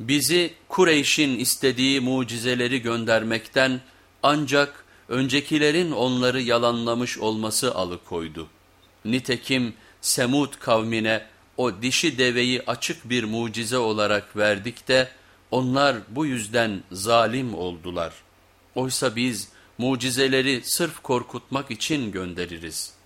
Bizi Kureyş'in istediği mucizeleri göndermekten ancak öncekilerin onları yalanlamış olması alıkoydu. Nitekim Semud kavmine o dişi deveyi açık bir mucize olarak verdik de onlar bu yüzden zalim oldular. Oysa biz mucizeleri sırf korkutmak için göndeririz.''